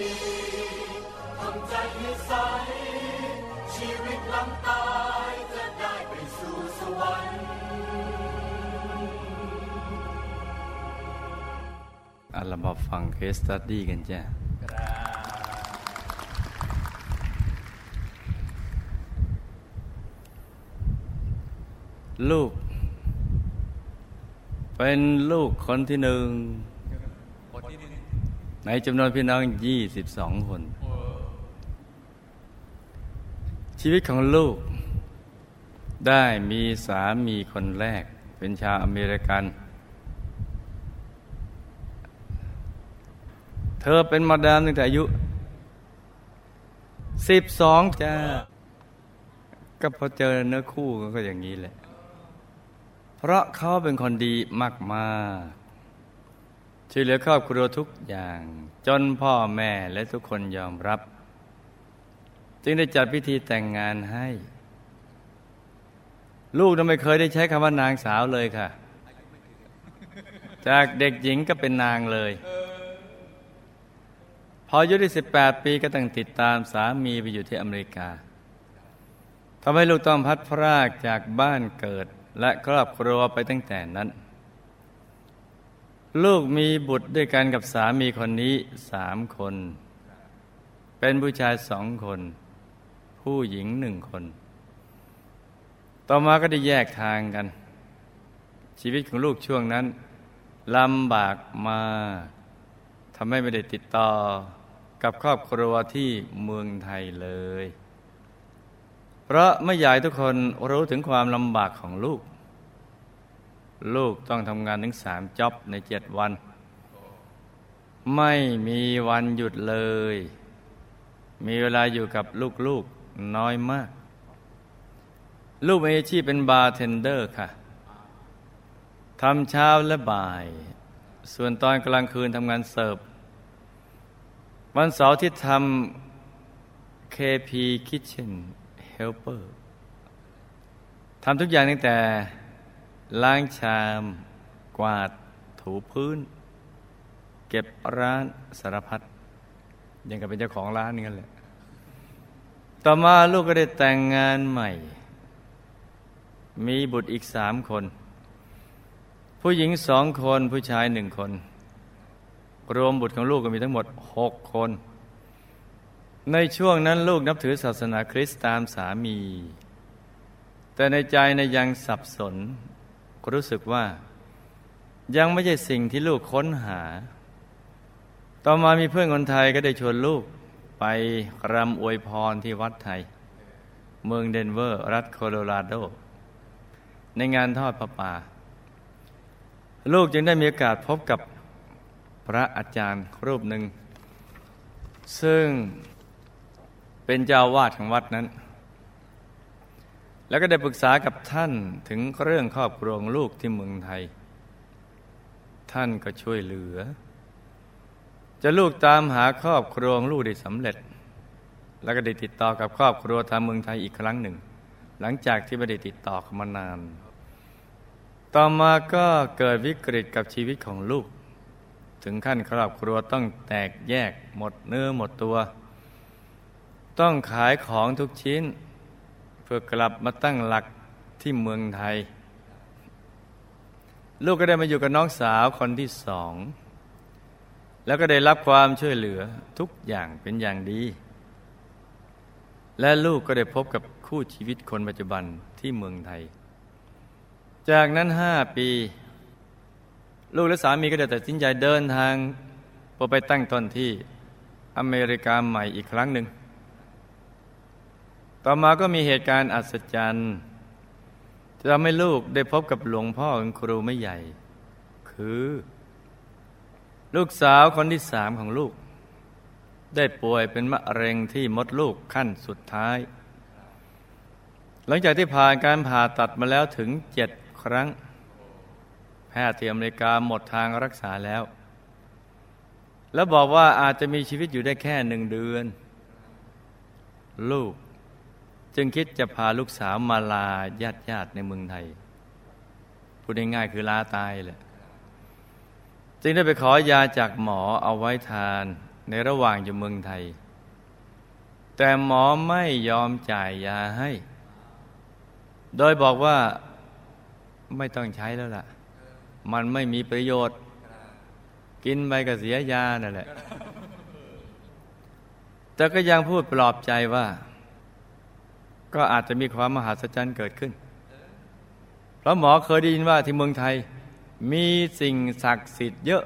ดีทำใจให้ใส ชีวิตหลังตายจะได้ไปสู่สวรรค์อะเรามาฟังเคสตัดดี้กันจ้ะ ลูก เป็นลูกคนที่หนึ่งในจำนวนพี่น้องยี่สิบสองคน ชีวิตของลูก ได้มีสามีคนแรก เป็นชาวอเมริกัน เธอเป็นมาดามตั้งแต่อายุสิบสองจ้าก็พอเจอเนื้อคู่ก็อย่างนี้แหละ เพราะเขาเป็นคนดีมากๆช่วยเหลือครอบครัวทุกอย่าง จนพ่อแม่และทุกคนยอมรับ จึงได้จัดพิธีแต่งงานให้ ลูกนั้นไม่เคยได้ใช้คำว่านางสาวเลยค่ะ จากเด็กหญิงก็เป็นนางเลยพออายุได้18 ปีก็ต้องติดตามสามีไปอยู่ที่อเมริกาทำให้ลูกต้องพัดพรากจากบ้านเกิด และครอบครัวไปตั้งแต่นั้น ลูกมีบุตรด้วยกันกับสามีคนนี้สามคน เป็นผู้ชายสองคน ผู้หญิงหนึ่งคน ต่อมาก็ได้แยกทางกัน ชีวิตของลูกช่วงนั้นลำบากมาทำให้ไม่ได้ติดต่อกับครอบครัวที่เมืองไทยเลย เพราะไม่อยากให้ทุกคนรู้ถึงความลำบากของลูก ลูกต้องทำงานถึงสาม job ในเจ็ดวัน ไม่มีวันหยุดเลย มีเวลาอยู่กับลูกๆน้อยมาก ลูกมีอาชีพเป็นบาร์เทนเดอร์ค่ะทำเช้าและบ่าย ส่วนตอนกลางคืนทำงานเสิร์ฟ วันเสาร์ที่ทำ KP Kitchen Helper ทำทุกอย่างตั้งแต่ ล้างชาม กวาด ถูพื้น เก็บร้านสารพัดยังกับเป็นเจ้าของร้านนี่กันแหละต่อมาลูกก็ได้แต่งงานใหม่ มีบุตรอีกสามคน ผู้หญิงสองคนผู้ชายหนึ่งคน รวมบุตรของลูกก็มีทั้งหมดหกคน ในช่วงนั้นลูกนับถือศาสนาคริสต์ตามสามี แต่ในใจในยังสับสน รู้สึกว่า ยังไม่ใช่สิ่งที่ลูกค้นหา ต่อมามีเพื่อนคนไทยก็ได้ชวนลูกไปรำอวยพรที่วัดไทย เมืองเดนเวอร์ รัฐโคโลราโด ในงานทอดพระป่า ลูกจึงได้มีโอกาสพบกับพระอาจารย์รูปหนึ่ง ซึ่งเป็นเจ้าวาดของวัดนั้น แล้วก็ได้ปรึกษากับท่านถึงเรื่องครอบครัวของลูกที่เมืองไทย ท่านก็ช่วยเหลือ จะลูกตามหาครอบครัวของลูกได้สำเร็จ แล้วก็ได้ติดต่อกับครอบครัวทางเมืองไทยอีกครั้งหนึ่ง หลังจากที่ไม่ได้ติดต่อกันมานาน ต่อมาก็เกิดวิกฤตกับชีวิตของลูก ถึงขั้นครอบครัวต้องแตกแยกหมดเนื้อหมดตัว ต้องขายของทุกชิ้น พื่อกลับมาตั้งหลักที่เมืองไทย ลูกก็ได้มาอยู่กับน้องสาวคนที่สอง แล้วก็ได้รับความช่วยเหลือทุกอย่างเป็นอย่างดี และลูกก็ได้พบกับคู่ชีวิตคนปัจจุบันที่เมืองไทย จากนั้นห้าปี ลูกและสามีก็ได้ตัดสินใจเดินทางพอไปตั้งต้นที่อเมริกาใหม่อีกครั้งหนึ่ง ต่อมาก็มีเหตุการณ์อัศจรรย์จะทำให้ลูกได้พบกับหลวงพ่อของครูไม่ใหญ่ คือ ลูกสาวคนที่สามของลูก ได้ป่วยเป็นมะเร็งที่มดลูกขั้นสุดท้าย หลังจากที่ผ่านการผ่าตัดมาแล้วถึงเจ็ดครั้ง แพทย์ที่อเมริกาหมดทางรักษาแล้ว แล้วบอกว่าอาจจะมีชีวิตอยู่ได้แค่หนึ่งเดือน ลูก จึงคิดจะพาลูกสาวมาลาญาติญาติในเมืองไทย พูดง่ายๆคือลาตายเลยจึงได้ไปขอยาจากหมอเอาไว้ทานในระหว่างอยู่เมืองไทย แต่หมอไม่ยอมจ่ายยาให้ โดยบอกว่าไม่ต้องใช้แล้วล่ะ มันไม่มีประโยชน์ กินไปก็เสียยานั่นแหละ แต่ก็ยังพูดปลอบใจว่า ก็อาจจะมีความมหัศจรรย์เกิดขึ้น เพราะหมอเคยได้ยินว่าที่เมืองไทย มีสิ่งศักดิ์สิทธิ์เยอะ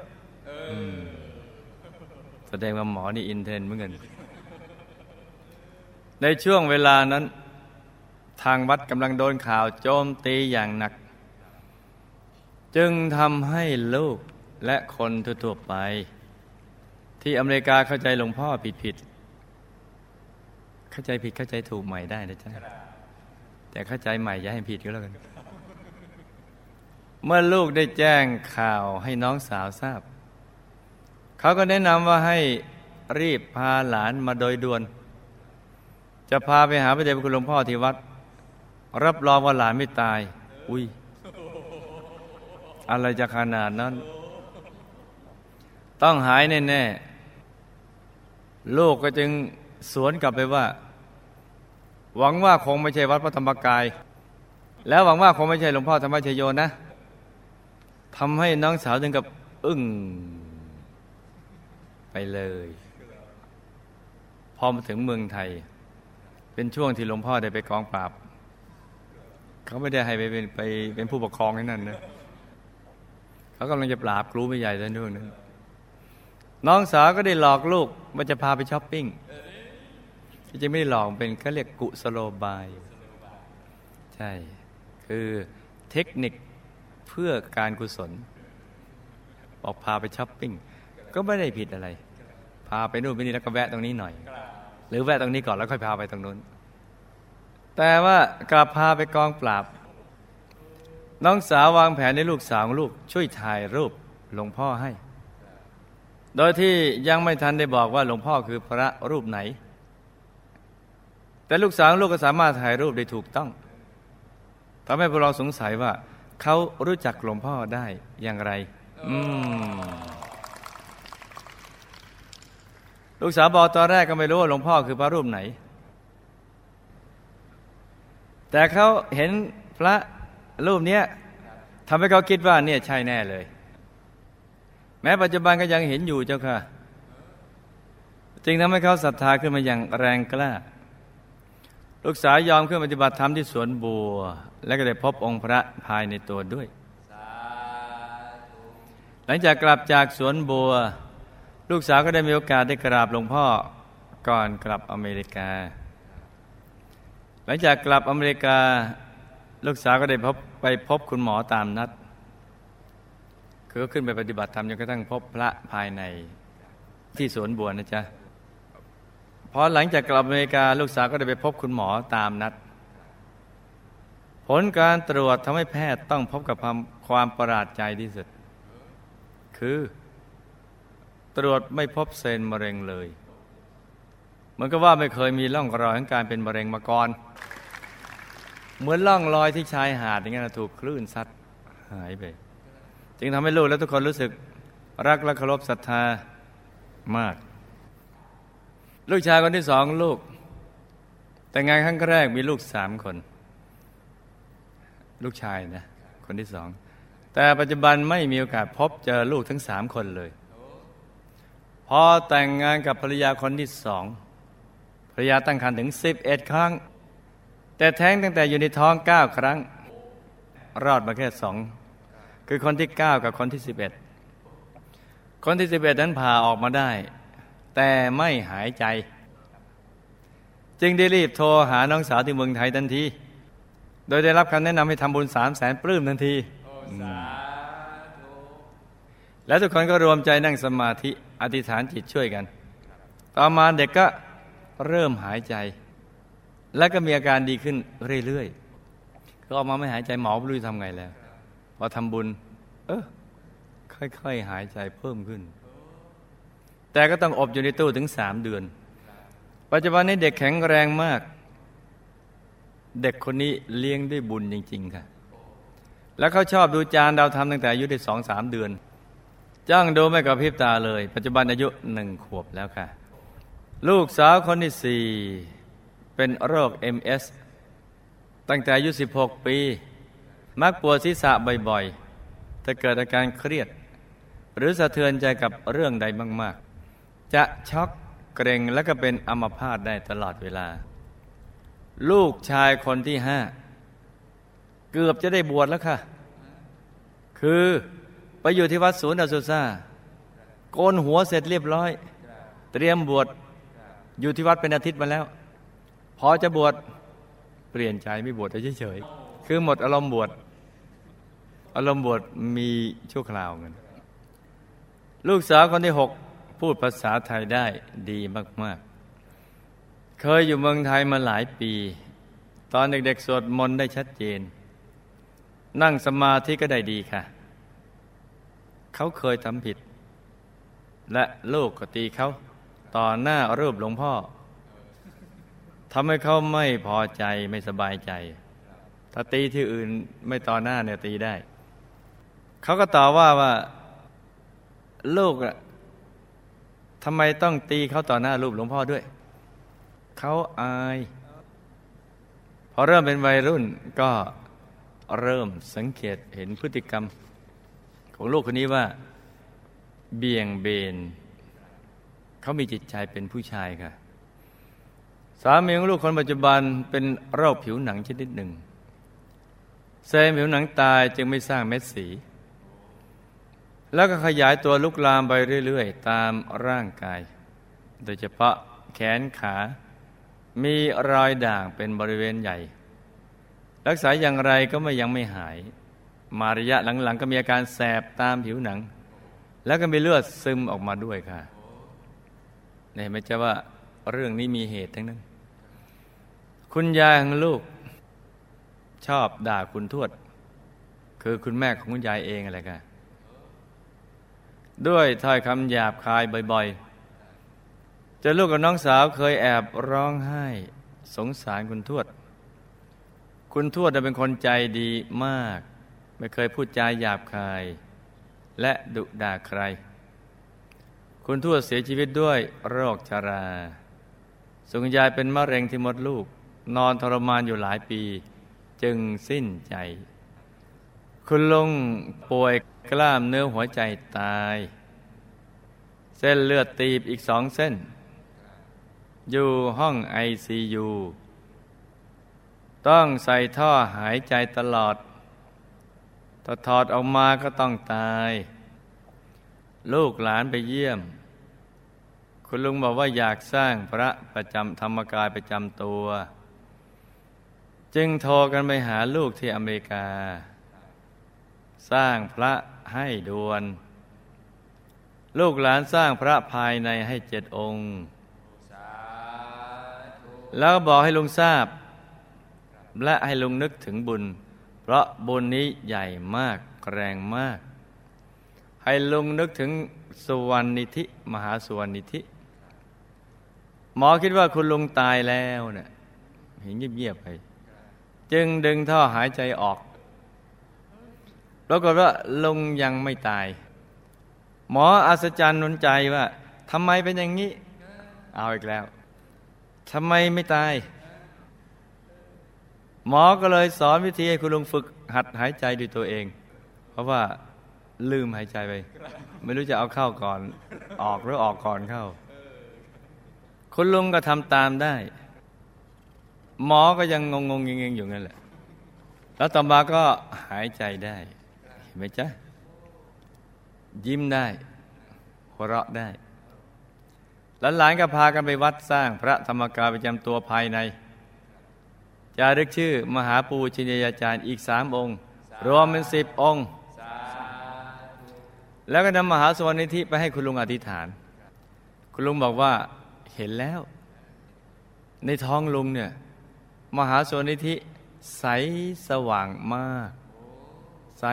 แสดงว่าหมอนี่อินเทนเหมือนกัน ในช่วงเวลานั้น ทางวัดกำลังโดนข่าวโจมตีอย่างหนัก จึงทำให้ลูกและคนทั่วไป ที่อเมริกาเข้าใจหลวงพ่อผิดผิด เข้าใจผิดเข้าใจถูกใหม่ได้นะจ๊ะแต่เข้าใจใหม่อย่าให้ผิดก็แล้วกัน เมื่อลูกได้แจ้งข่าวให้น้องสาวทราบ เขาก็แนะนำว่าให้รีบพาหลานมาโดยด่วน จะพาไปหาพระเดชพระคุณหลวงพ่อที่วัด รับรองว่าหลานไม่ตาย อุ้ย อะไรจะขนาดนั้น ต้องหายแน่ ๆ ลูกก็จึงสวนกลับไปว่า หวังว่าคงไม่ใช่วัดพระธรรมกาย แล้วหวังว่าคงไม่ใช่หลวงพ่อธรรมชโยนะทำให้น้องสาวถึงกับอึ้งไปเลย พอมาถึงเมืองไทย เป็นช่วงที่หลวงพ่อได้ไปกองปราบ เขาไม่ได้ให้ไปเป็นไปเป็นผู้ปกครองให้นั่นนะเขากำลังจะปราบครูไม่ใหญ่ซะด้วยนั้นน้องสาวก็ได้หลอกลูกว่าจะพาไปช้อปปิ้ง ที่จะไม่ได้หลอกเป็นเขาเรียกกุสโลบาย ใช่ คือเทคนิคเพื่อการกุศล บอกพาไปช้อปปิ้ง ก็ไม่ได้ผิดอะไร พาไปนู่นไปนี่แล้วก็แวะตรงนี้หน่อย หรือแวะตรงนี้ก่อนแล้วค่อยพาไปตรงนู้น แต่ว่ากลับพาไปกองปราบ น้องสาววางแผนในลูกสาวลูก ช่วยถ่ายรูปหลวงพ่อให้ โดยที่ยังไม่ทันได้บอกว่าหลวงพ่อคือพระรูปไหน แต่ลูกสาวลูกก็สามารถถ่ายรูปได้ถูกต้องทำให้พวกเราสงสัยว่า เขารู้จักหลวงพ่อได้อย่างไร อืมลูกสาวบอกตอนแรกก็ไม่รู้ว่าหลวงพ่อคือพระรูปไหน แต่เขาเห็นพระรูปนี้ทำให้เขาคิดว่าเนี่ยใช่แน่เลย แม้ปัจจุบันก็ยังเห็นอยู่เจ้าค่ะ จึงทำให้เขาศรัทธาขึ้นมาอย่างแรงกล้า ลูกสาวยอมขึ้นปฏิบัติธรรมที่สวนบัว และก็ได้พบองค์พระภายในตัวด้วย หลังจากกลับจากสวนบัว ลูกสาวก็ได้มีโอกาสได้กราบหลวงพ่อก่อนกลับอเมริกา หลังจากกลับอเมริกา ลูกสาวก็ได้พบไปพบคุณหมอตามนัด คือก็ขึ้นไปปฏิบัติธรรมจนกระทั่งพบพระภายในที่สวนบัวนะจ๊ะ พอหลังจากกลับอเมริกาลูกสาวก็ได้ไปพบคุณหมอตามนัด ผลการตรวจทำให้แพทย์ต้องพบกับความความประหลาดใจที่สุด คือ ตรวจไม่พบเซลล์มะเร็งเลย เหมันก็ว่าไม่เคยมีร่องรอยของการเป็นมะเร็งมาก่อน เหมือนร่องรอยที่ชายหาดอย่างนั้นถูกคลื่นซัดหายไป จึงทำให้ลูกและทุกคนรู้สึกรักและเคารพศรัทธามาก ลูกชายคนที่สองลูก แต่งงานครั้งแรกมีลูกสามคน ลูกชายนะ คนที่สอง แต่ปัจจุบันไม่มีโอกาสพบเจอลูกทั้งสามคนเลย พอแต่งงานกับภรรยาคนที่สองภรรยาตั้งครรภ์ถึงสิบเอ็ดครั้ง แต่แท้งตั้งแต่อยู่ในท้องเก้าครั้ง รอดมาแค่สองคือคนที่เก้ากับคนที่สิบเอ็ดคนที่สิบเอ็ดนั้นผ่าออกมาได้ แต่ไม่หายใจ จึงได้รีบโทรหาน้องสาวที่เมืองไทยทันที โดยได้รับคำแนะนำให้ทำบุญสามแสนปลื้มทันทีแล้วทุกคนก็รวมใจนั่งสมาธิอธิษฐานจิตช่วยกัน ต่อมาเด็กก็เริ่มหายใจ แล้วก็มีอาการดีขึ้นเรื่อยๆ ก็ออกมาไม่หายใจหมอไม่รู้จะทำไงแล้ว พอทำบุญ เออค่อยๆ หายใจเพิ่มขึ้น แต่ก็ต้องอบอยู่ในตู้ถึงสามเดือน ปัจจุบันนี้เด็กแข็งแรงมาก เด็กคนนี้เลี้ยงด้วยบุญจริง ๆ ค่ะ แล้วเขาชอบดูจานดาวทำตั้งแต่อายุได้สองสามเดือน จ้างดูไม่กับพริบตาเลย ปัจจุบันอายุหนึ่งขวบแล้วค่ะ ลูกสาวคนที่สี่เป็นโรค MS ตั้งแต่อายุ 16 ปี มักปวดศีรษะบ่อยๆ ถ้าเกิดอาการเครียด หรือสะเทือนใจกับเรื่องใดมากๆ จะช็อกเกรงและก็เป็นอัมพาตได้ตลอดเวลา ลูกชายคนที่ห้า เกือบจะได้บวชแล้วค่ะ คือไปอยู่ที่วัดศูนย์อสุซาโกนหัวเสร็จเรียบร้อย เตรียมบวชอยู่ที่วัดเป็นอาทิตย์มาแล้ว พอจะบวชเปลี่ยนใจไม่บวชเฉยๆคือหมดอารมณ์บวชอารมณ์บวชมีชั่วคราวเงินลูกสาวคนที่หก พูดภาษาไทยได้ดีมากๆ เคยอยู่เมืองไทยมาหลายปี ตอนเด็กๆสวดมนต์ได้ชัดเจน นั่งสมาธิก็ได้ดีค่ะ เขาเคยทำผิด และลูกก็ตีเขาต่อหน้ารูปหลวงพ่อทำให้เขาไม่พอใจไม่สบายใจ ถ้าตีที่อื่นไม่ต่อหน้าเนี่ยตีได้ เขาก็ตอบว่าว่า ลูกอะ ทำไมต้องตีเขาต่อหน้ารูปหลวงพ่อด้วย เขาอาย พอเริ่มเป็นวัยรุ่นก็เริ่มสังเกตเห็นพฤติกรรม ของลูกคนนี้ว่า เบี่ยงเบน เขามีจิตใจเป็นผู้ชายค่ะ สามีของลูกคนปัจจุบันเป็นโรคผิวหนังชนิดหนึ่งเซลล์ผิวหนังตายจึงไม่สร้างเม็ดสี แล้วก็ขยายตัวลุกลามไปเรื่อย ๆ ตามร่างกาย โดยเฉพาะแขนขา มีรอยด่างเป็นบริเวณใหญ่ รักษาอย่างไรก็ไม่ยังไม่หาย มาระยะหลัง ๆ ก็มีอาการแสบตามผิวหนัง แล้วก็มีเลือดซึมออกมาด้วยค่ะเนี่ยไม่ใช่ว่าเรื่องนี้มีเหตุทั้งนั้น คุณยายของลูก ชอบด่าคุณทวด คือคุณแม่ของคุณยายเองอะไรกัน ด้วยถ้อยคำหยาบคายบ่อยๆจะลูกกับน้องสาวเคยแอบร้องไห้ สงสารคุณทวด คุณทวดเป็นคนใจดีมาก ไม่เคยพูดจาหยาบคาย และดุด่าใคร คุณทวดเสียชีวิตด้วยโรคชารา สุงยายเป็นมะเร็งที่มดลูก นอนทรมานอยู่หลายปี จึงสิ้นใจ คุณลุงป่วยกล้ามเนื้อหัวใจตาย เส้นเลือดตีบอีกสองเส้น อยู่ห้องไอซียูต้องใส่ท่อหายใจตลอดถ้าถอดออกมาก็ต้องตาย ลูกหลานไปเยี่ยม คุณลุงบอกว่าอยากสร้างพระประจำธรรมกายประจำตัว จึงโทรกันไปหาลูกที่อเมริกา สร้างพระให้ดวน ลูกหลานสร้างพระภายในให้เจ็ดองค์ แล้วบอกให้ลุงทราบ และให้ลุงนึกถึงบุญ เพราะบุญนี้ใหญ่มากแรงมาก ให้ลุงนึกถึงสุวรรณิธิ มหาสุวรรณิธิ หมอคิดว่าคุณลุงตายแล้วเนะี่ยเห็นเงียบๆไป จึงดึงท่อหายใจออก ปรากฏว่าลุงยังไม่ตาย หมออัศจรรย์นนใจว่าทำไมเป็นอย่างนี้ เอาอีกแล้วทำไมไม่ตาย หมอก็เลยสอนวิธีให้คุณลุงฝึกหัดหายใจด้วยตัวเอง เพราะว่าลืมหายใจไป ไม่รู้จะเอาเข้าก่อน ออกหรือออกก่อนเข้า คุณลุงก็ทำตามได้ หมอก็ยังงงๆเงงอยู่นั่นแหละ แล้วต่อมาก็หายใจได้ ไหมจ๊ะ ยิ้มได้หัวเราะได้หลานๆก็พากันไปวัดสร้างพระธรรมกายประจำตัวภายในจารึกชื่อมหาปูชินยาจารย์อีกสามองค์ รวมเป็นสิบองค์ แล้วก็นำมหาสวรรนิธิไปให้คุณลุงอธิษฐาน คุณลุงบอกว่าเห็นแล้ว ในท้องลุงเนี่ย มหาสวรรนิธิใสสว่างมาก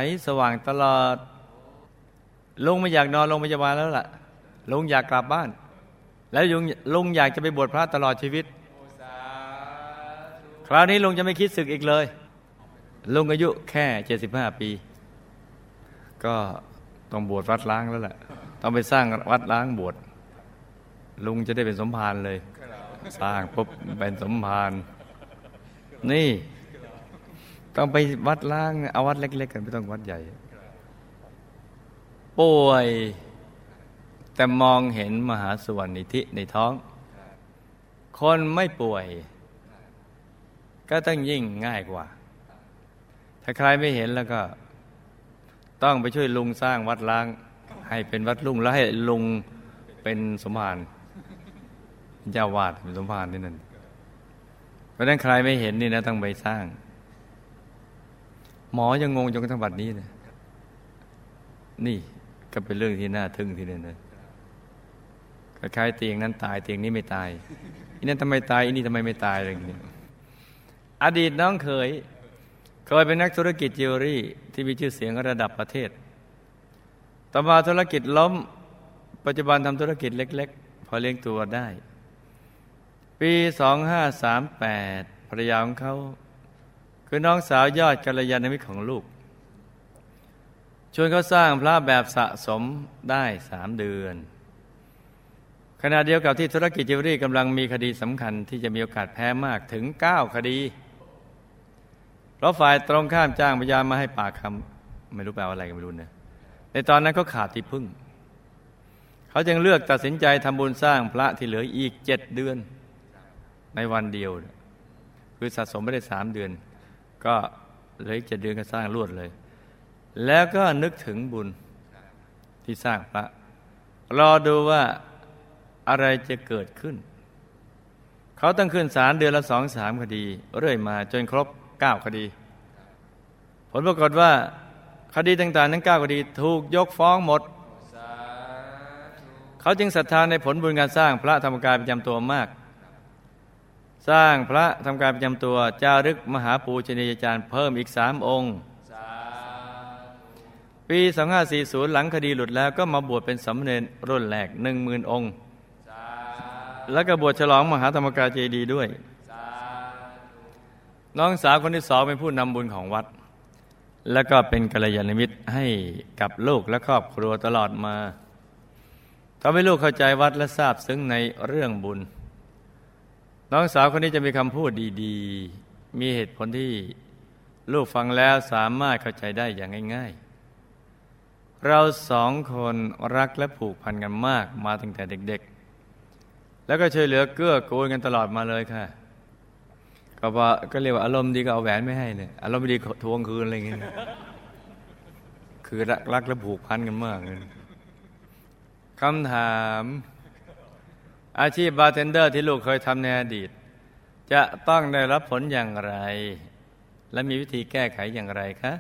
สสว่างตลอด ลุงไม่อยากนอนโรงพยาบาลแล้วล่ะ ลุงอยากกลับบ้าน แล้วลุงลุงอยากจะไปบวชพระตลอดชีวิตคคราวนี้ลุงจะไม่คิดศึกอีกเลย ลุงอายุแค่เจ็ดสิบห้าปี ก็ต้องบวชวัดล้างแล้วแหละต้องไปสร้างวัดล้างบวชลุงจะได้เป็นสมภารเลย สร้างปุ๊บเป็นสมภารนี่ ต้องไปวัดล้างเอาวัดเล็ก ๆ กันไม่ต้องวัดใหญ่ ป่วย แต่มองเห็นมหาสวรรค์นิธิในท้อง คนไม่ป่วย ก็ต้องยิ่งง่ายกว่า ถ้าใครไม่เห็นแล้วก็ ต้องไปช่วยลุงสร้างวัดล้าง ให้เป็นวัดลุงแล้วให้ลุงเป็นสมภารเจ้าวาดเป็นสมภารนี่นั่นเพราะนั้นใครไม่เห็นนี่นะต้องไปสร้าง หมอยังงงจนกระทั่งบัดนี้นะนี่ก็เป็นเรื่องที่น่าทึ่งทีเดียวนะคล้ายๆเตียงนั้นตายเตียงนี้ไม่ตายอีนั้นทำไมตายอีนี่ทำไมไม่ตายอะไรอย่างนี้อดีตน้องเคย เคยเป็นนักธุรกิจจิวเวลรี่ที่มีชื่อเสียงระดับประเทศ ต่อมาธุรกิจล้ม ปัจจุบันทำธุรกิจเล็ก ๆ พอเลี้ยงตัวได้ ปี 2538ภรรยาของเขา คือน้องสาวยอดกัลยาณมิตรของลูก ชวนเขาสร้างพระแบบสะสมได้สามเดือน ขณะเดียวกับที่ธุรกิจจิวเวลรี่กำลังมีคดีสำคัญที่จะมีโอกาสแพ้มากถึง 9 คดี เพราะฝ่ายตรงข้ามจ้างพยานมาให้ปากคำไม่รู้แปลว่าอะไรกันไม่รู้เนะในตอนนั้นเขาขาดที่พึ่ง เขาจึงเลือกตัดสินใจทำบุญสร้างพระที่เหลืออีกเจ็ดเดือน ในวันเดียว คือสะสมไม่ได้สามเดือน ก็เหลืออีกเจ็ดเดือนก็สร้างรวดเลย แล้วก็นึกถึงบุญที่สร้างพระรอดูว่าอะไรจะเกิดขึ้น เขาต้องขึ้นศาลเดือนละสองสามคดี เรื่อยมาจนครบเก้าคดี ผลปรากฏว่าคดีต่างๆ ทั้งเก้าคดีถูกยกฟ้องหมด เขาจึงศรัทธาในผลบุญการสร้างพระธรรมกายประจำตัวมาก สร้างพระทำการประจำตัวจารึกมหาปูชนียาจารย์เพิ่มอีกสามองค์ ปี 2540 หลังคดีหลุดแล้วก็มาบวชเป็นสามเณรรุ่นแรกหนึ่งหมื่นองค์ แล้วก็บวชฉลองมหาธรรมกายเจดีย์ด้วย น้องสาวคนที่สองเป็นผู้นำบุญของวัด แล้วก็เป็นกัลยาณมิตรให้กับลูกและครอบครัวตลอดมาทำให้ลูกเข้าใจวัดและทราบซึ้งในเรื่องบุญ น้องสาวคนนี้จะมีคำพูดดีๆ มีเหตุผลที่ลูกฟังแล้วสามารถเข้าใจได้อย่างง่าย ๆ เราสองคนรักและผูกพันกันมากมาตั้งแต่เด็กๆ แล้วก็ช่วยเหลือเกื้อกูลกันตลอดมาเลยค่ะ ก็ว่าก็เรียกว่าอารมณ์ดีก็เอาแหวนไม่ให้เนี่ยอารมณ์ไม่ดีทวงคืนอะไรอย่างเงี้ยคือรักรักและผูกพันกันมากเลยคำถาม อาชีพบาร์เทนเดอร์ที่ลูกเคยทำในอดีต จะต้องได้รับผลอย่างไร และมีวิธีแก้ไขอย่างไรคะ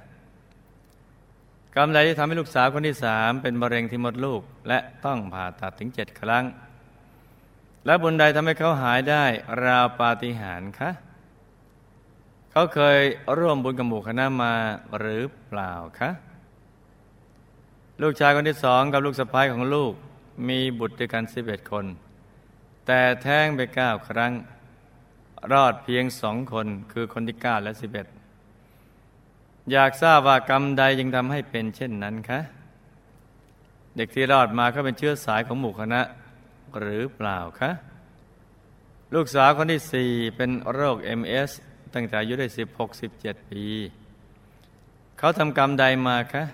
กรรมใดที่ทำให้ลูกสาวคนที่สามเป็นมะเร็งที่มดลูก และต้องผ่าตัดถึงเจ็ดครั้ง และบุญใดทำให้เขาหายได้ราวปาฏิหาริย์คะเขาเคยร่วมบุญกับหมู่คณะมาหรือเปล่าคะลูกชายคนที่สองกับลูกสะพ้ายของลูกมีบุตรด้วยกันสิบเอ็ดคน แต่แท้งไปเก้าครั้ง รอดเพียงสองคนคือคนที่เก้าและสิบเอ็ดอยากทราบว่ากรรมใดจึงทำให้เป็นเช่นนั้นคะ เด็กที่รอดมาก็เป็นเชื้อสายของหมู่คณะ หรือเปล่าคะ ลูกสาวคนที่สี่เป็นโรค MS ตั้งแต่อายุได้สิบหกสิบเจ็ดปี เขาทำกรรมใดมาคะ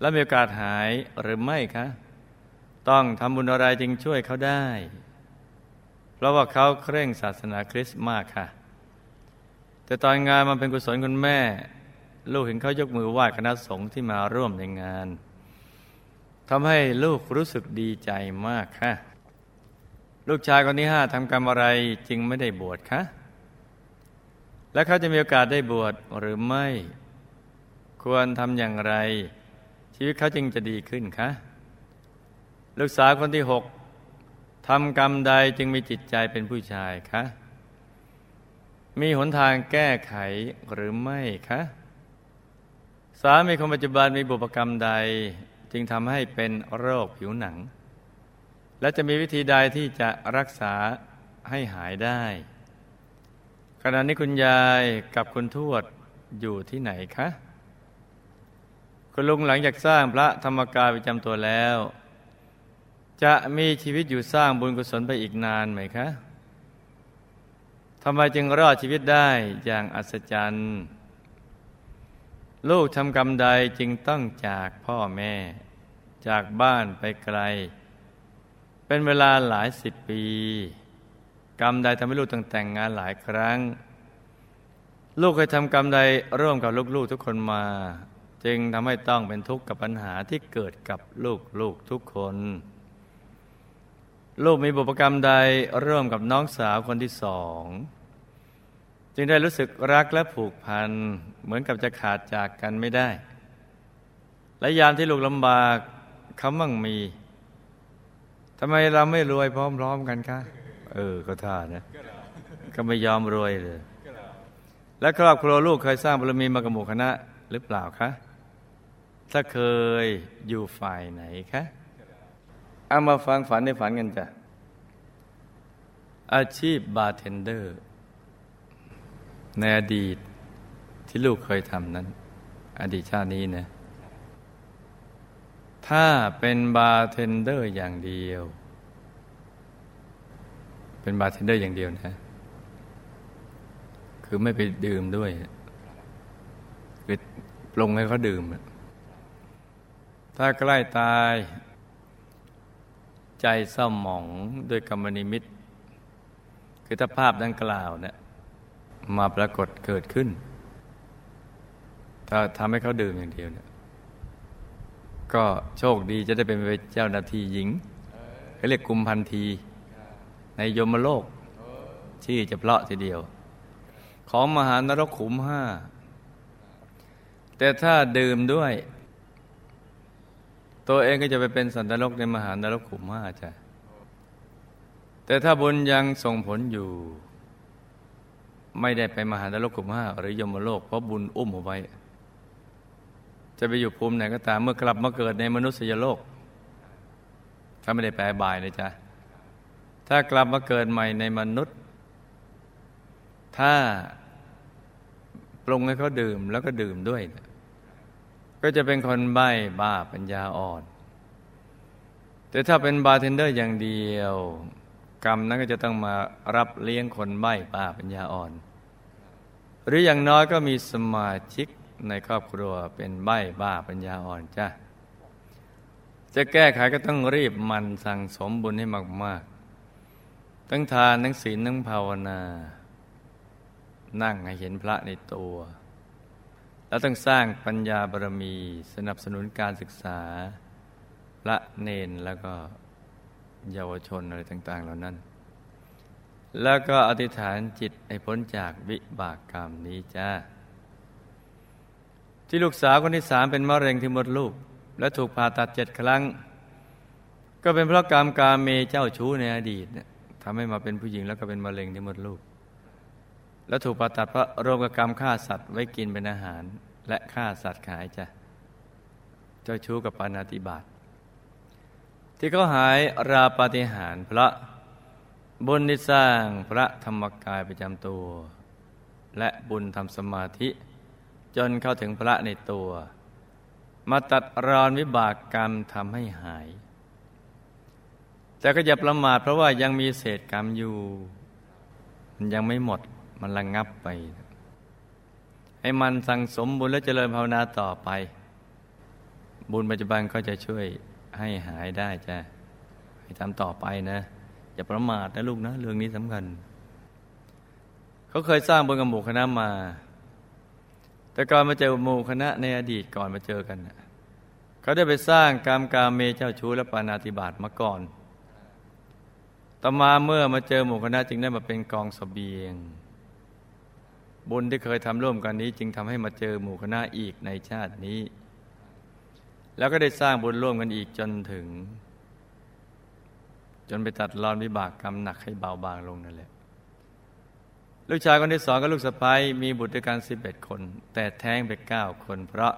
แล้วมีโอกาสหายหรือไม่คะ ต้องทำบุญอะไรจึงช่วยเขาได้ เพราะว่าเขาเคร่งศาสนาคริสต์มากค่ะ แต่ตอนงานมันเป็นกุศลคุณแม่ ลูกเห็นเขายกมือไหว้คณะสงฆ์ที่มาร่วมในงานทำให้ลูกรู้สึกดีใจมากค่ะ ลูกชายคนที่ห้าทำกรรมอะไรจึงไม่ได้บวชคะและเขาจะมีโอกาสได้บวชหรือไม่ ควรทำอย่างไร ชีวิตเขาจึงจะดีขึ้นคะลูกสาวคนที่หก ทำกรรมใดจึงมีจิตใจเป็นผู้ชายคะ มีหนทางแก้ไขหรือไม่คะ สามีคนปัจจุบันมีบุพกรรมใดจึงทำให้เป็นโรคผิวหนัง และจะมีวิธีใดที่จะรักษาให้หายได้ ขณะนี้คุณยายกับคุณทวดอยู่ที่ไหนคะ คุณลุงหลังจากสร้างพระธรรมกายประจำตัวแล้ว จะมีชีวิตอยู่สร้างบุญกุศลไปอีกนานไหมคะทำไมจึงรอดชีวิตได้อย่างอัศจรรย์ ลูกทำกรรมใดจึงต้องจากพ่อแม่ จากบ้านไปไกล เป็นเวลาหลายสิบปี กรรมใดทำให้ลูกต้องแต่งงานหลายครั้ง ลูกเคยทำกรรมใดร่วมกับลูกๆทุกคนมา จึงทำให้ต้องเป็นทุกข์กับปัญหาที่เกิดกับลูกๆทุกคน ลูกมีบุพกรรมใดร่วมกับน้องสาวคนที่สอง จึงได้รู้สึกรักและผูกพัน เหมือนกับจะขาดจากกันไม่ได้ และยามที่ลูกลำบากเขามั่งมีทำไมเราไม่รวยพร้อม ๆ กันคะเออก็ท่านะ ก็ไม่ยอมรวยเลย และครอบครัวลูกเคยสร้างบารมีมากระหมู่คณะหรือเปล่าคะ ถ้าเคยอยู่ฝ่ายไหนคะ เอามาฟังฝันในฝันกันจ้ะ อาชีพบาร์เทนเดอร์ ในอดีตที่ลูกเคยทำนั้น อดีตชาตินี้นะ ถ้าเป็นบาร์เทนเดอร์อย่างเดียว เป็นบาร์เทนเดอร์อย่างเดียวนะ คือไม่ไปดื่มด้วยคือปรุงให้เขาดื่ม ถ้าใกล้ตาย ใจเศร้าหมองด้วยกรรมนิมิต คือถ้าภาพดังกล่าวเนี่ยมาปรากฏเกิดขึ้น ถ้าทำให้เขาดื่มอย่างเดียวเนี่ยก็โชคดีจะได้เป็นเจ้าหน้าที่หญิงเขาเรียกกุมพันธีในยมโลกที่จะเพลาะทีเดียว ของมหานรกขุมห้าแต่ถ้าดื่มด้วย ตัวเองก็จะไปเป็นสันตรกในมหานรกขุมห้าจ้ะแต่ถ้าบุญยังส่งผลอยู่ ไม่ได้ไปมหานรกขุมห้าหรือยมโลกเพราะบุญอุ้มเอาไว้ จะไปอยู่ภูมิไหนก็ตามเมื่อกลับมาเกิดในมนุษยโลก ถ้าไม่ได้ไปอบายเลยจ้ะถ้ากลับมาเกิดใหม่ในมนุษย์ ถ้าปรุงให้เขาดื่มแล้วก็ดื่มด้วย ก็จะเป็นคนใบ้บ้าปัญญาอ่อน แต่ถ้าเป็นบาร์เทนเดอร์อย่างเดียว กรรมนั้นก็จะต้องมารับเลี้ยงคนใบ้บ้าปัญญาอ่อน หรืออย่างน้อยก็มีสมาชิกในครอบครัวเป็นใบ้บ้าปัญญาอ่อนจ้ะจะแก้ไขก็ต้องรีบมันสั่งสมบุญให้มาก ๆ ทั้งทานทั้งศีลทั้งภาวนา นั่งให้เห็นพระในตัว แล้วต้องสร้างปัญญาบารมีสนับสนุนการศึกษาพระเนนแล้วก็เยาวชนอะไรต่าง ๆ เหล่านั้น แล้วก็อธิษฐานจิตให้พ้นจากวิบากกรรมนี้จ้าที่ลูกสาวคนที่สามเป็นมะเร็งที่มดลูก และถูกผ่าตัดเจ็ดครั้ง ก็เป็นเพราะกรรมกาเมเจ้าชู้ในอดีตทำให้มาเป็นผู้หญิงแล้วก็เป็นมะเร็งที่มดลูก แล้วถูกปาตัดเพราะโรคกรรมฆ่าสัตว์ไว้กินเป็นอาหาร และฆ่าสัตว์ขายจ้ะเจ้าชู้กับปานาติบาตที่เขาหายราปาฏิหารพระบุญที่สร้างพระธรรมกายประจำตัว และบุญทำสมาธิ จนเข้าถึงพระในตัว มาตัดรอนวิบากกรรมทำให้หาย แต่ก็อย่าประมาทเพราะว่ายังมีเศษกรรมอยู่ มันยังไม่หมด มันระงงับไป ให้มันสั่งสมบุญและเจริญภาวนาต่อไป บุญปัจจุบันก็จะช่วยให้หายได้จ้ะให้ทำต่อไปนะ อย่าประมาทนะลูกนะ เรื่องนี้สำคัญ เขาเคยสร้างบุญกับหมู่คณะมา แต่ก่อนมาเจอหมู่คณะในอดีตก่อนมาเจอกันเขาได้ไปสร้างกรรมกาเมเจ้าชู้และปานาติบาตมาก่อน ต่อมาเมื่อมาเจอหมู่คณะจึงได้มาเป็นกองสเสบียง บุญที่เคยทำร่วมกันนี้ จึงทำให้มาเจอหมู่คณะอีกในชาตินี้ แล้วก็ได้สร้างบุญร่วมกันอีกจนถึง จนไปตัดรอนวิบากกรรมหนักให้เบาบางลงนั่นแหละลูกชายคนที่สองกับลูกสะพ้ยมีบุตรด้วยกันสิบเอ็ดคน แต่แท้งไปเก้าคนเพราะ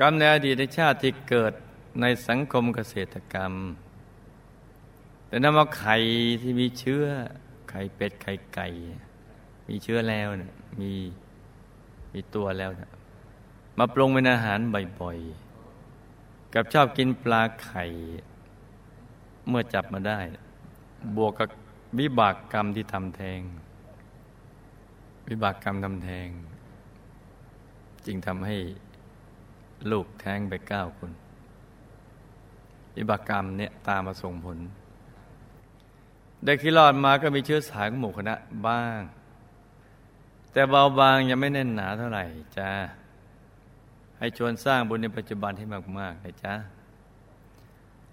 กรรมในอดีตในชาติที่เกิดในสังคมเกษตรกรรม แต่นำเอาไข่ที่มีเชื้อ ไข่เป็ดไข่ไก่ มีเชื้อแล้วเนะี่ยมีมีตัวแล้วนะมาปรุงเป็นอาหารบ่อยๆ กับชอบกินปลาไข่ เมื่อจับมาได้ บวกกับวิบากกรรมที่ทำแทง วิบากกรรมทำแทง จึงทำให้ลูกแท้งไปเก้าคน วิบากกรรมเนี่ยตามมาส่งผลได้ขี้รอดมาก็มีเชื้อสายของหมู่คณะบ้าง แต่เบาบางยังไม่แน่นหนาเท่าไหร่จ้าให้ชวนสร้างบุญในปัจจุบันให้มากๆเลยจ้า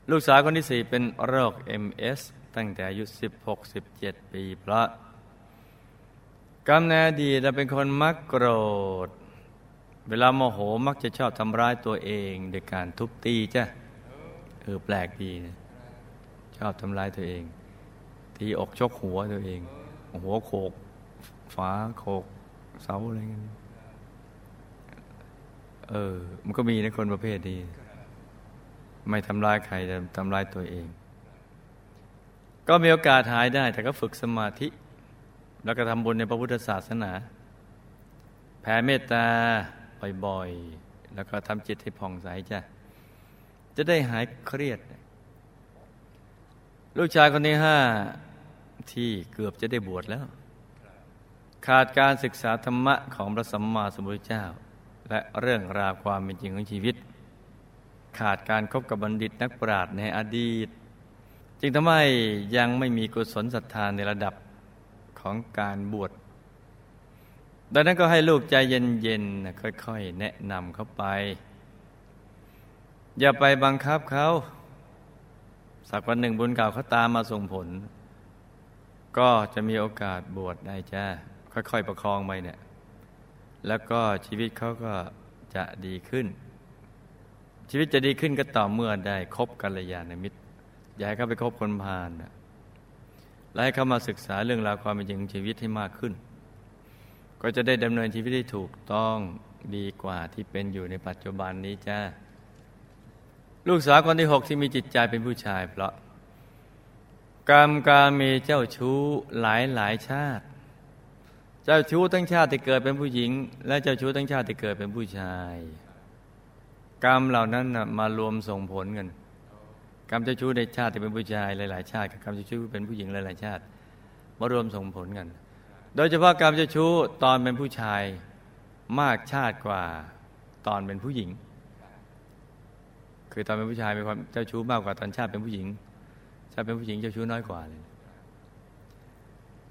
ลูกสาวคนที่สี่เป็นโรค MS ตั้งแต่อายุ 16-17 ปี เพราะกำเนิดดีเราเป็นคนมักโกรธ เวลาโมโหมักจะชอบทำร้ายตัวเองโดยการทุบตีจ้ะเออแปลกดีนะชอบทำร้ายตัวเองทีอกชกหัวตัวเอง หัวโขก ฝาโขกเสาอะไรเงี้ยเออ มันก็มีนะคนประเภทนี้ ไม่ทำร้ายใครแต่ทำร้ายตัวเอง ก็มีโอกาสหายได้ แต่ก็ฝึกสมาธิ แล้วก็ทำบุญในพระพุทธศาสนา แผ่เมตตาบ่อยๆ แล้วก็ทำจิตให้ผ่องใสจ้ะ จะได้หายเครียด ลูกชายคนที่ห้าที่เกือบจะได้บวชแล้ว ขาดการศึกษาธรรมะของพระสัมมาสัมพุทธเจ้า และเรื่องราวความเป็นจริงของชีวิต ขาดการคบกับบัณฑิตนักปราชญ์ในอดีต จึงทำให้ยังไม่มีกุศลศรัทธาในระดับของการบวชดังนั้นก็ให้ลูกใจเย็นๆค่อยๆ แนะนำเขาไป อย่าไปบังคับเขา สักวันหนึ่งบุญเก่าเขาตามมาส่งผล ก็จะมีโอกาสบวชได้จ้า ค่อยๆประคองไปเนี่ย แล้วก็ชีวิตเขาก็จะดีขึ้น ชีวิตจะดีขึ้นก็ต่อเมื่อได้คบกัลยาณมิตร อย่าให้เขาไปคบคนพาลนะและให้เขามาศึกษาเรื่องราวความเป็นจริงของชีวิตให้มากขึ้น ก็จะได้ดำเนินชีวิตที่ถูกต้องดีกว่าที่เป็นอยู่ในปัจจุบันนี้จ้าลูกสาวคนที่หกที่มีจิตใจเป็นผู้ชายเพราะกรรมการมีเจ้าชู้หลายหลายชาติ เจ้าชู้ทั้งชาติที่เกิดเป็นผู้หญิง และเจ้าชู้ทั้งชาติที่เกิดเป็นผู้ชาย กรรมเหล่านั้นมารวมส่งผลกันกรรมเจ้าชู้ในชาติที่เป็นผู้ชายหลาย ๆ ชาติกับกรรมเจ้าชู้เป็นผู้หญิงหลาย ๆ ชาติ มารวมส่งผลกัน โดยเฉพาะกรรมเจ้าชู้ตอนเป็นผู้ชายมากชาติกว่าตอนเป็นผู้หญิง คือตอนเป็นผู้ชายมีความเจ้าชู้มากกว่าตอนชาติเป็นผู้หญิง ชาติเป็นผู้หญิงเจ้าชู้น้อยกว่าเลย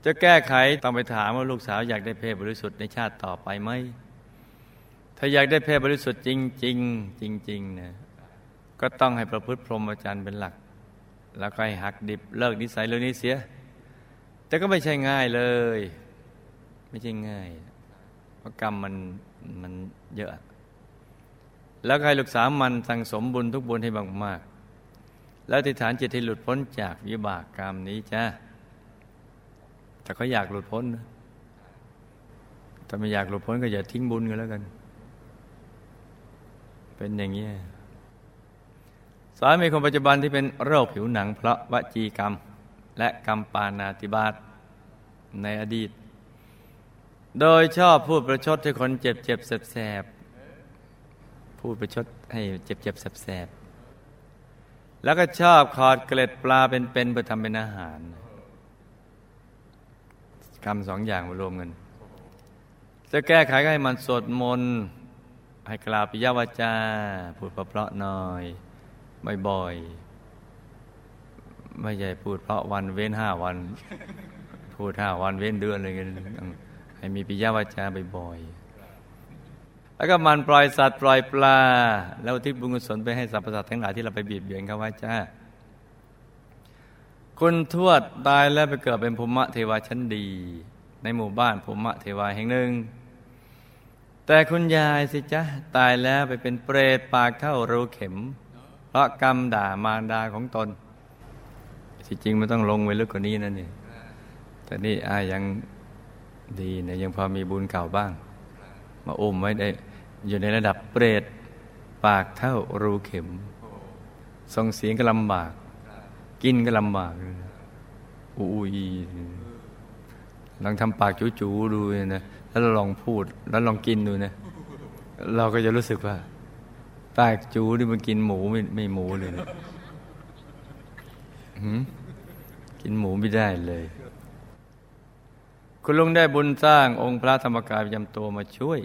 จะแก้ไขต้องไปถามว่าลูกสาวอยากได้เพศบริสุทธิ์ในชาติต่อไปไหมถ้าอยากได้เพศบริสุทธิ์จริง ๆ จริงๆนะก็ต้องให้ประพฤติพรหมจรรย์เป็นหลัก แล้วก็ให้หักดิบเลิกนิสัยเรื่องนี้เสีย แต่ก็ไม่ใช่ง่ายเลย ไม่ใช่ง่าย เพราะกรรมมันมันเยอะ แล้วให้ลูกสาวมันสั่งสมบุญทุกบุญให้มากๆแล้วติฐานจิตให้หลุดพ้นจากวิบากกรรมนี้จ้า แต่เขาอยากหลุดพ้นถ้าไม่อยากหลุดพ้นก็อย่าทิ้งบุญกันแล้วกัน เป็นอย่างนี้สามีคนปัจจุบันที่เป็นโรคผิวหนัง เพราะวจีกรรม และกรรมปานาติบาตในอดีต โดยชอบพูดประชดให้คนเจ็บเจ็บแสบแสบพูดประชดให้เจ็บเจ็บแสบแสบแล้วก็ชอบขอดเกล็ดปลาเป็นๆเพื่อทำเป็นอาหาร กรรมสองอย่างมารวมกันจะแก้ไขให้มันสวดมนต์ให้กล่าวปิยวาจา พูดเพราะๆหน่อยบ่อยๆไม่ใช่พูดเพราะวันเว้นห้าวัน พูดห้าวันเว้นเดือนอะไรกันให้มีปิยวาจาบ่อยๆแล้วก็มันปล่อยสัตว์ปล่อยปลา แล้วทิศบุญกุศลไปให้สรรพสัตว์ทั้งหลายที่เราไปบีบเบียนเขาไว้จ้า คุณทวดตายแล้วไปเกิดเป็นภูมิเทวาชั้นดี ในหมู่บ้านภูมิเทวาแห่งหนึ่ง แต่คุณยายสิจ๊ะตายแล้วไปเป็นเปรตปากเท่ารูเข็ม เพราะกรรมด่ามารดาของตนที่จริงมันต้องลงไว้ลึกกว่านี้นั่นนี่แต่นี่อายังดีนะยังพอมีบุญเก่าบ้าง มาอุ้มไว้ได้อยู่ในระดับเปรต ปากเท่ารูเข็มส่งเสียงก็ลำบาก กินก็ลำบากอุ้ยลองทำปากจู๋ๆดูนะแล้วเราลองพูด แล้วลองกินดูนะ เราก็จะรู้สึกว่า ปากจู๋นี่มันกินหมูไม่ไม่หมูเลยนะกินหมูไม่ได้เลย คุณลุงได้บุญสร้างองค์พระธรรมกายประจำตัวมาช่วย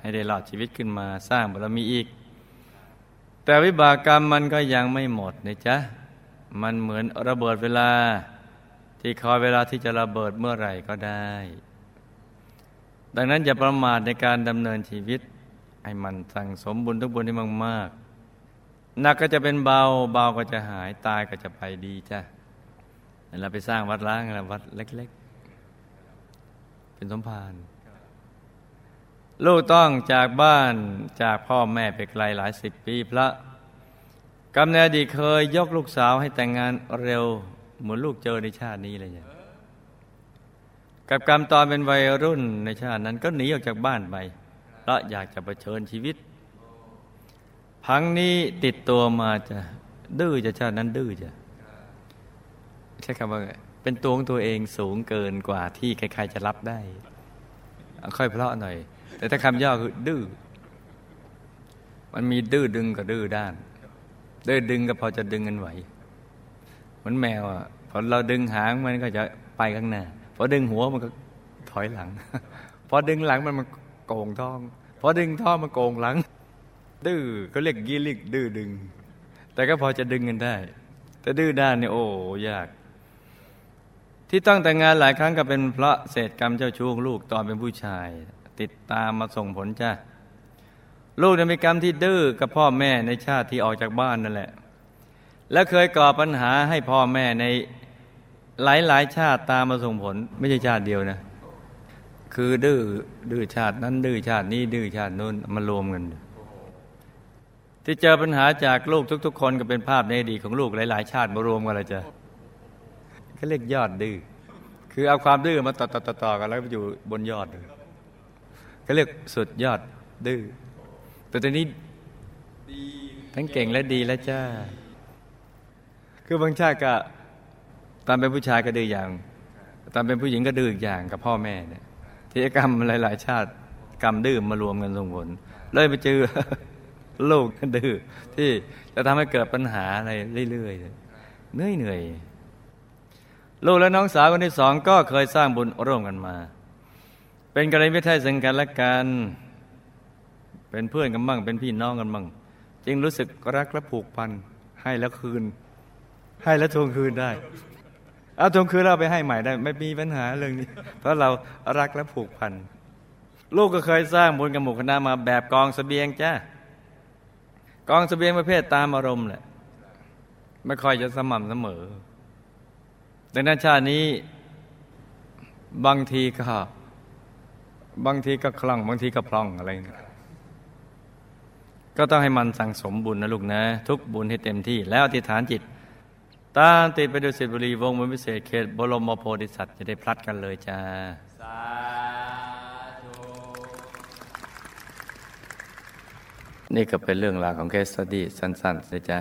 ให้ได้หลอดชีวิตขึ้นมาสร้างบารมีอีก แต่วิบากกรรมมันก็ยังไม่หมดนะจ๊ะ มันเหมือนระเบิดเวลา ที่คอยเวลาที่จะระเบิดเมื่อไหร่ก็ได้ ดังนั้นอย่าประมาทในการดำเนินชีวิต ให้มันสั่งสมบุญทุกบุญให้มากๆหนักก็จะเป็นเบาเบาก็จะหายตายก็จะไปดีจ้ะเราไปสร้างวัดล้างอะไรวัดเล็ก ๆ เป็นสมภารลูกต้องจากบ้านจากพ่อแม่ไปไกลหลายสิบปีพระ กำเนิดดีเคยยกลูกสาวให้แต่งงานเร็ว เหมือนลูกเจอในชาตินี้เลยเนี่ยกับกรรมตอนเป็นวัยรุ่นในชาตินั้นก็หนีออกจากบ้านไปเพราะอยากจะะเผชิญชีวิต พังนี้ติดตัวมาจะดื้อจะชาตินั้นดื้อจะใช่คำว่าเป็นตัวของตัวเองสูงเกินกว่าที่ใครๆจะรับได้ ค่อยเพลาะหน่อย แต่ถ้าคำย่อคือดื้อมันมีดื้อดึงกับดื้อด้าน ดื้อดึงก็พอจะดึงกันไหวเหมือนแมวอะพอเราดึงหางมันก็จะไปข้างหน้าพอดึงหัวมันก็ถอยหลัง พอดึงหลังมันมันโกงท้อง พอดึงท้องมันโกงหลัง ดื้อก็เรียกยีลิกดื้อดึง แต่ก็พอจะดึงกันได้ แต่ดื้อด้านเนี่ยโอ้ยาก ที่ต้องแต่งงานหลายครั้งก็เป็นเพราะเศษกรรมเจ้าชู้ลูกตอนเป็นผู้ชาย ติดตามมาส่งผลจ้า ลูกเนี่ยมีกรรมที่ดื้อกับพ่อแม่ในชาติที่ออกจากบ้านนั่นแหละ และเคยก่อปัญหาให้พ่อแม่ในหลายๆชาติตามมาส่งผล ไม่ใช่ชาติเดียวนะ คือดื้อดื้อชาตินั้น ดื้อชาตินี้ดื้อชาตินู้นมารวมกัน ที่เจอปัญหาจากลูกทุก ๆ คนก็เป็นภาพในอดีตของลูกหลาย ๆ ชาติมารวมกันเลยจ้ะเขาเรียกยอดดื้อคือเอาความดื้อมาต่อต่อต่อกันแล้วไปอยู่บนยอดเขาเรียกสุดยอดดื้อ แต่ตอนนี้ทั้งเก่งและดีแล้วจ้า คือบางชาติก็ตามเป็นผู้ชายก็ดื้ออย่างตามเป็นผู้หญิงก็ดื้ออย่างกับพ่อแม่เนี่ยที่กรรมหลาย ๆ ชาติกรรมดื้อมารวมกันส่งผลเลยไปเจอลูกดื้อที่จะทำให้เกิดปัญหาอะไรเรื่อยๆเหนื่อยเหนื่อยลูกและน้องสาวคนที่สองก็เคยสร้างบุญร่วมกันมา เป็นกรณีไม่ใช่ซึ่งกันและกัน เป็นเพื่อนกันบ้างเป็นพี่น้องกันบ้างจึงรู้สึกรักและผูกพัน ให้แล้วคืน ให้แล้วทวงคืนได้ เอาทวงคืนเราไปให้ใหม่ได้ ไม่มีปัญหาเรื่องนี้ เพราะเรารักและผูกพัน ลูกก็เคยสร้างบุญกับหมู่คณะมาแบบกองสเสบียงจ้ากองสเสบียงประเภทตามอารมณ์แหละ ไม่ค่อยจะสม่ำเสมอดังนั้นชาตินี้บางทีก็บางทีก็คล่อง บางทีก็พล่องอะไร ก็ต้องให้มันสั่งสมบุญนะลูกนะ ทุกบุญให้เต็มที่แล้วอธิษฐานจิตตามติดไปดูสิบุรีวงบุญพิเศษเขตบรมโพธิสัตว์จะได้พลัดกันเลยจ้านี่ก็เป็นเรื่องราวของเคสตดี้สั้นๆเลยจ้า